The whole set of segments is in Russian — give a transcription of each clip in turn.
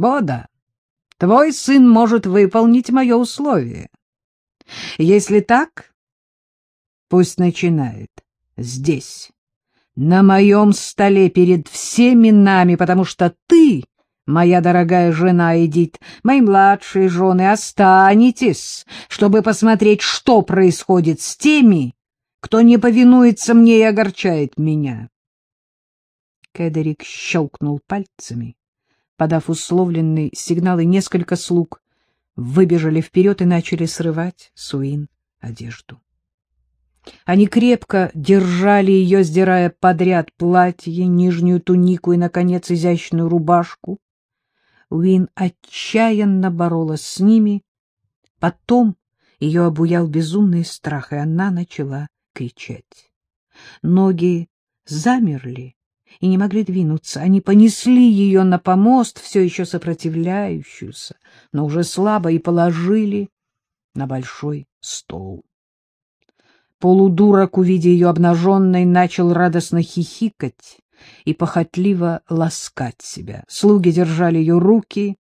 Бода, твой сын может выполнить мое условие. Если так, пусть начинает здесь, на моем столе перед всеми нами, потому что ты, моя дорогая жена Эдит, мои младшие жены, останетесь, чтобы посмотреть, что происходит с теми, кто не повинуется мне и огорчает меня. Кедерик щелкнул пальцами, подав условленный сигнал, и несколько слуг выбежали вперед и начали срывать Суин одежду. Они крепко держали ее, сдирая подряд платье, нижнюю тунику и, наконец, изящную рубашку. Уин отчаянно боролась с ними. Потом ее обуял безумный страх, и она начала кричать. Ноги замерли и не могли двинуться. Они понесли ее на помост, все еще сопротивляющуюся, но уже слабо, и положили на большой стол. Полудурок, увидя ее обнаженной, начал радостно хихикать и похотливо ласкать себя. Слуги держали ее руки.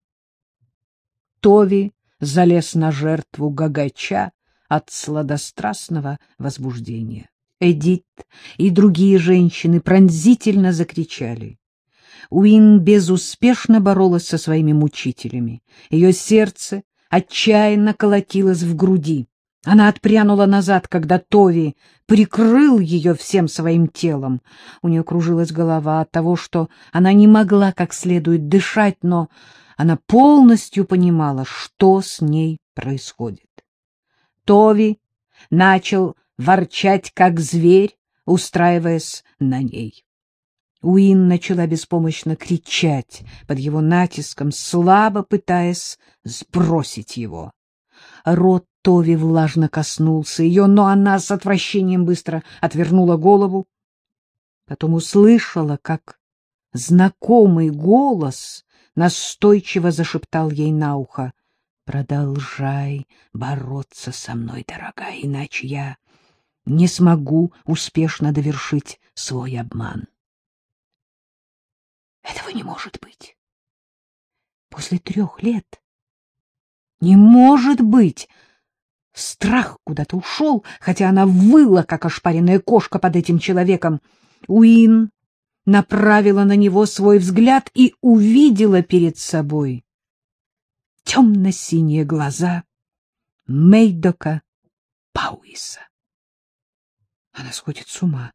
Тови залез на жертву гагача от сладострастного возбуждения. Эдит и другие женщины пронзительно закричали. Уин безуспешно боролась со своими мучителями. Ее сердце отчаянно колотилось в груди. Она отпрянула назад, когда Тови прикрыл ее всем своим телом. У нее кружилась голова от того, что она не могла как следует дышать, но она полностью понимала, что с ней происходит. Тови начал ворчать, как зверь, устраиваясь на ней. Уин начала беспомощно кричать под его натиском, слабо пытаясь сбросить его. Рот Тови влажно коснулся ее, но она с отвращением быстро отвернула голову. Потом услышала, как знакомый голос настойчиво зашептал ей на ухо. «Продолжай бороться со мной, дорогая, иначе я не смогу успешно довершить свой обман». Этого не может быть. После трех лет не может быть! Страх куда-то ушел, хотя она выла, как ошпаренная кошка под этим человеком. Уин направила на него свой взгляд и увидела перед собой темно-синие глаза Мейдока Пауиса. Она сходит с ума.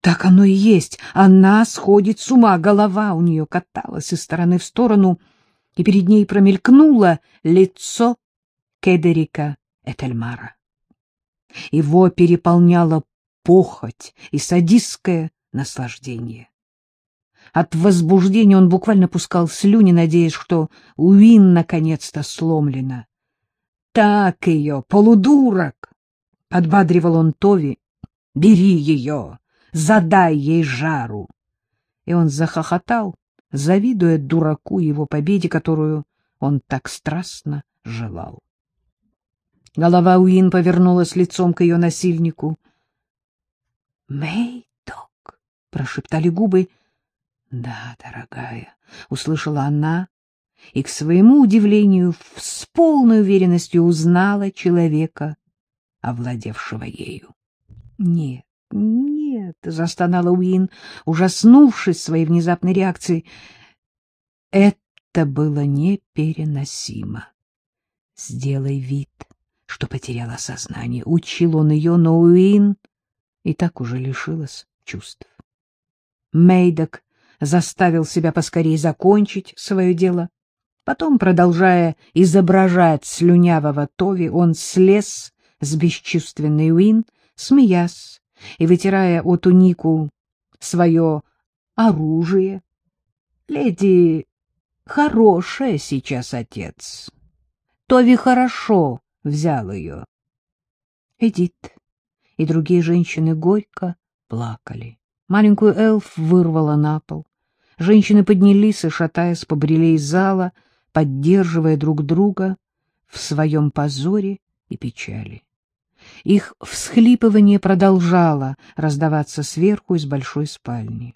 Так оно и есть. Она сходит с ума. Голова у нее каталась из стороны в сторону — и перед ней промелькнуло лицо Кедерика Этельмара. Его переполняла похоть и садистское наслаждение. От возбуждения он буквально пускал слюни, надеясь, что Уин наконец-то сломлена. «Так ее, полудурок!» — подбадривал он Тови. «Бери ее, задай ей жару!» И он захохотал, завидуя дураку его победе, которую он так страстно желал. Голова Уин повернулась лицом к ее насильнику. — Мэйдок, — прошептали губы. — Да, дорогая, — услышала она, и, к своему удивлению, с полной уверенностью узнала человека, овладевшего ею. — Нет, нет, — застонала Уин, ужаснувшись своей внезапной реакцией. Это было непереносимо. Сделай вид, что потеряла сознание. Учил он ее, но Уин и так уже лишилась чувств. Мейдок заставил себя поскорее закончить свое дело. Потом, продолжая изображать слюнявого Тови, он слез с бесчувственной Уин, смеясь и вытирая о тунику свое оружие. Леди хорошая сейчас, отец. Тови хорошо взял ее. Эдит и другие женщины горько плакали. Маленькую эльф вырвала на пол. Женщины поднялись и, шатаясь, побрели из зала, поддерживая друг друга в своем позоре и печали. Их всхлипывание продолжало раздаваться сверху из большой спальни.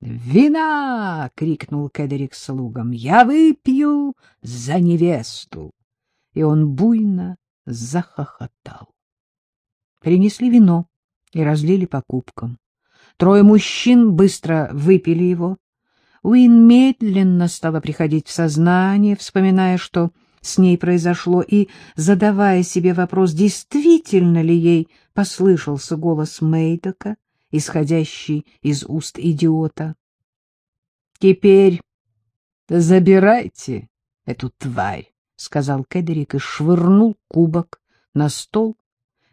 «Вина!» — крикнул Кедерик слугам. «Я выпью за невесту!» И он буйно захохотал. Принесли вино и разлили по кубкам. Трое мужчин быстро выпили его. Уин медленно стала приходить в сознание, вспоминая, что с ней произошло, и задавая себе вопрос, действительно ли ей послышался голос Мейдока, исходящий из уст идиота. — Теперь забирайте эту тварь, — сказал Кедерик и швырнул кубок на стол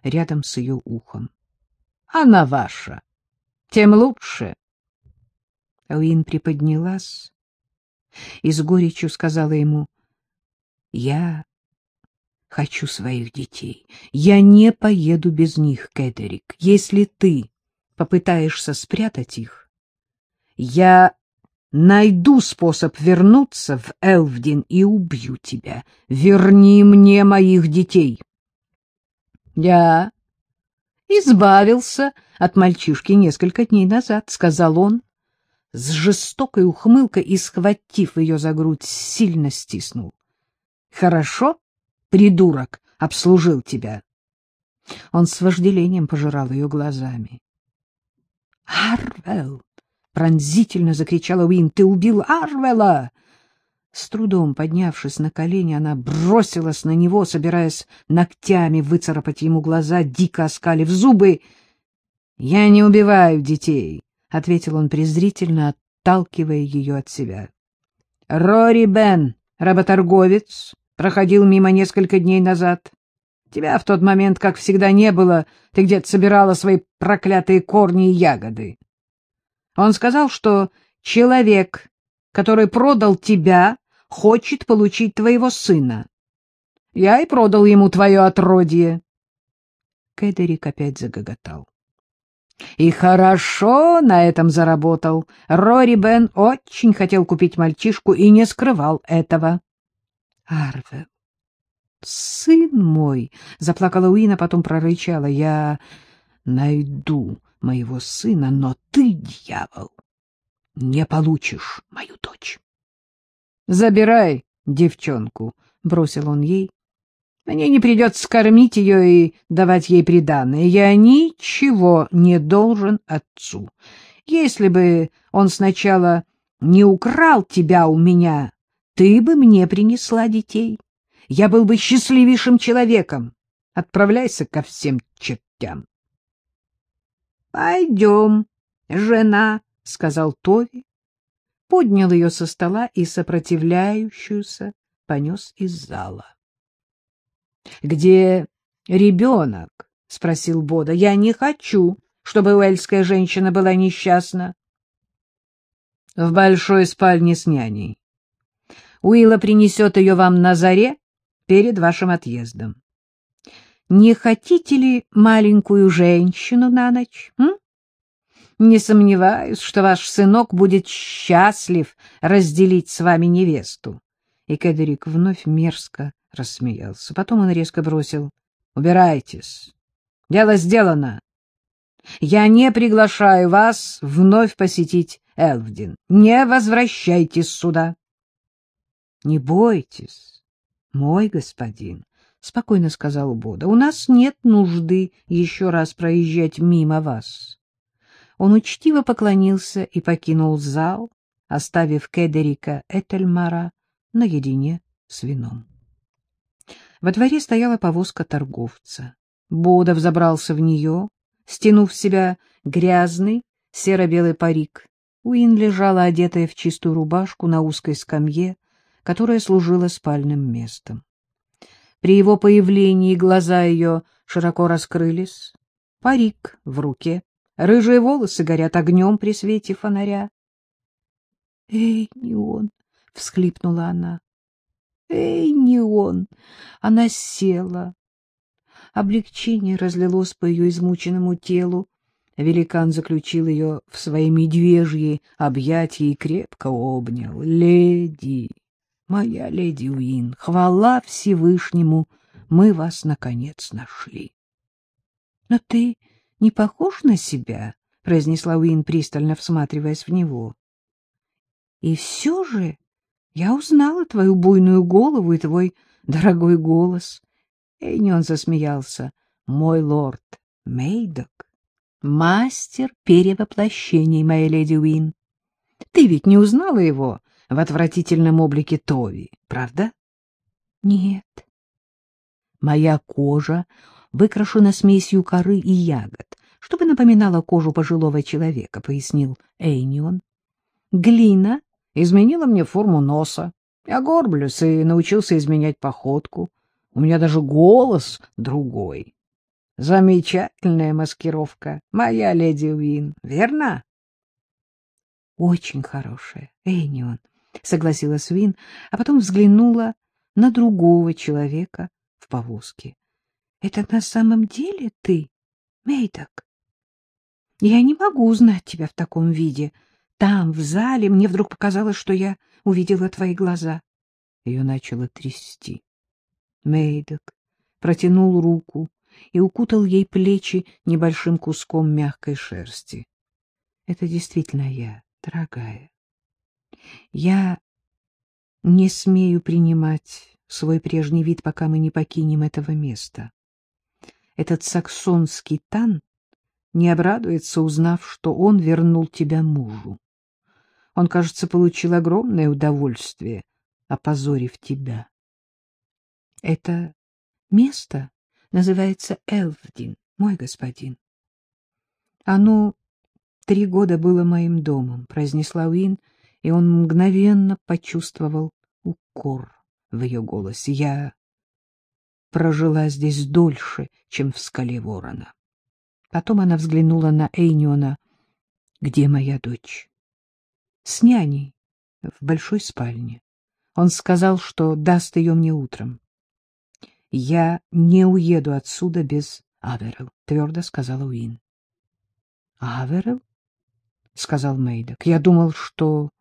рядом с ее ухом. — Она ваша, тем лучше. Уин приподнялась и с горечью сказала ему, — Я хочу своих детей. Я не поеду без них, Кедерик. Если ты попытаешься спрятать их, я найду способ вернуться в Элвдин и убью тебя. Верни мне моих детей. Я избавился от мальчишки несколько дней назад, — сказал он, с жестокой ухмылкой и, схватив ее за грудь, сильно стиснул. — Хорошо, придурок, обслужил тебя. Он с вожделением пожирал ее глазами. — Арвел! — пронзительно закричала Уин. — Ты убил Арвела! С трудом поднявшись на колени, она бросилась на него, собираясь ногтями выцарапать ему глаза, дико оскалив зубы. — Я не убиваю детей, — ответил он презрительно, отталкивая ее от себя. — Рори Бен, работорговец, проходил мимо несколько дней назад. Тебя в тот момент, как всегда, не было, ты где-то собирала свои проклятые корни и ягоды. Он сказал, что человек, который продал тебя, хочет получить твоего сына. Я и продал ему твое отродье. Кедерик опять загоготал. И хорошо на этом заработал. Рори Бен очень хотел купить мальчишку и не скрывал этого. — Арвел, сын мой! — заплакала Уина, потом прорычала. — Я найду моего сына, но ты, дьявол, не получишь мою дочь. — Забирай девчонку, — бросил он ей. — Мне не придется кормить ее и давать ей приданое. Я ничего не должен отцу. Если бы он сначала не украл тебя у меня, ты бы мне принесла детей. Я был бы счастливейшим человеком. Отправляйся ко всем чертям. — Пойдем, жена, — сказал Тови, поднял ее со стола и сопротивляющуюся понес из зала. — Где ребенок? — спросил Бода. — Я не хочу, чтобы уэльская женщина была несчастна. — В большой спальне с няней. Уилла принесет ее вам на заре перед вашим отъездом. Не хотите ли маленькую женщину на ночь? М? Не сомневаюсь, что ваш сынок будет счастлив разделить с вами невесту. И Кедерик вновь мерзко рассмеялся. Потом он резко бросил. — Убирайтесь. Дело сделано. Я не приглашаю вас вновь посетить Элвдин. Не возвращайтесь сюда. — Не бойтесь, мой господин, — спокойно сказал Бода. — У нас нет нужды еще раз проезжать мимо вас. Он учтиво поклонился и покинул зал, оставив Кедерика Этельмара наедине с вином. Во дворе стояла повозка торговца. Бода взобрался в нее, стянув в себя грязный серо-белый парик. Уин лежала одетая в чистую рубашку на узкой скамье, которая служила спальным местом. При его появлении глаза ее широко раскрылись, парик в руке Рыжие волосы горят огнем при свете фонаря. — Эй, не он! — всхлипнула она. — Эй, не он! Она села. Облегчение разлилось по ее измученному телу. Великан заключил ее в свои медвежьи объятия и крепко обнял. — Леди, моя леди Уин, хвала Всевышнему, мы вас, наконец, нашли. — Но ты не похож на себя? — произнесла Уин, пристально всматриваясь в него. — И все же я узнала твою буйную голову и твой дорогой голос. Эйнион засмеялся. — Мой лорд Мейдок, мастер перевоплощений, моя леди Уин. Ты ведь не узнала его в отвратительном облике Тови, правда? — Нет. Моя кожа выкрашена смесью коры и ягод, чтобы напоминала кожу пожилого человека, — пояснил Эйнион. Глина изменила мне форму носа. Я горблюсь и научился изменять походку. У меня даже голос другой. Замечательная маскировка, моя леди Уин, верно? — Очень хорошая, Эйнион, — согласилась Уин, а потом взглянула на другого человека в повозке. — Это на самом деле ты, Мейдок? Я не могу узнать тебя в таком виде. Там, в зале, мне вдруг показалось, что я увидела твои глаза. Ее начало трясти. Мейдок протянул руку и укутал ей плечи небольшим куском мягкой шерсти. — Это действительно я, дорогая. Я не смею принимать свой прежний вид, пока мы не покинем этого места. Этот саксонский тан не обрадуется, узнав, что он вернул тебя мужу. Он, кажется, получил огромное удовольствие, опозорив тебя. Это место называется Элвдин, мой господин. Оно три года было моим домом, произнесла Уин, и он мгновенно почувствовал укор в ее голосе. Я прожила здесь дольше, чем в скале ворона. Потом она взглянула на Эйниона. — Где моя дочь? — С няней, в большой спальне. Он сказал, что даст ее мне утром. — Я не уеду отсюда без Аверел, — твердо сказала Уин. — Аверел? — сказал Мейдок. — Я думал, что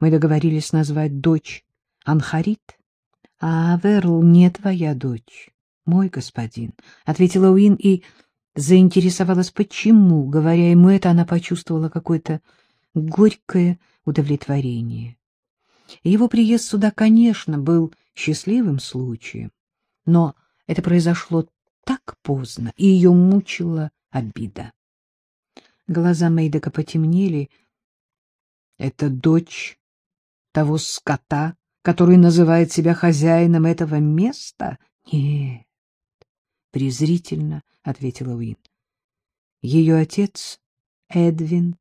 мы договорились назвать дочь Анхарит. — Аверл не твоя дочь, мой господин, — ответила Уин и заинтересовалась, почему, говоря ему это, она почувствовала какое-то горькое удовлетворение. Его приезд сюда, конечно, был счастливым случаем, но это произошло так поздно, и ее мучила обида. Глаза Мейдека потемнели. Это дочь того скота, который называет себя хозяином этого места? Нет, презрительно ответила Уин. Ее отец Эдвин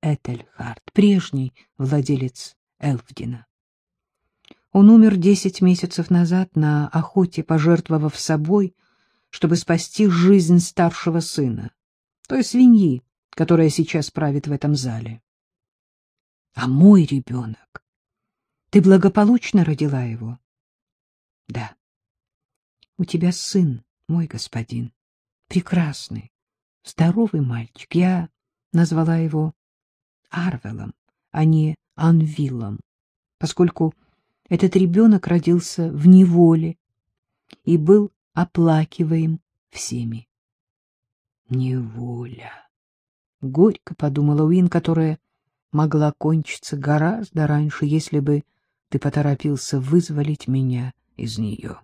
Этельхард, прежний владелец Элфдина. Он умер десять месяцев назад на охоте, пожертвовав собой, чтобы спасти жизнь старшего сына, той свиньи, которая сейчас правит в этом зале. А мой ребенок? Ты благополучно родила его? Да. У тебя сын, мой господин прекрасный, здоровый мальчик. Я назвала его Арвелом, а не Анвилом, поскольку этот ребенок родился в неволе и был оплакиваем всеми. Неволя. Горько подумала Уин, которая могла кончиться гораздо раньше, если бы ты поторопился вызволить меня из нее.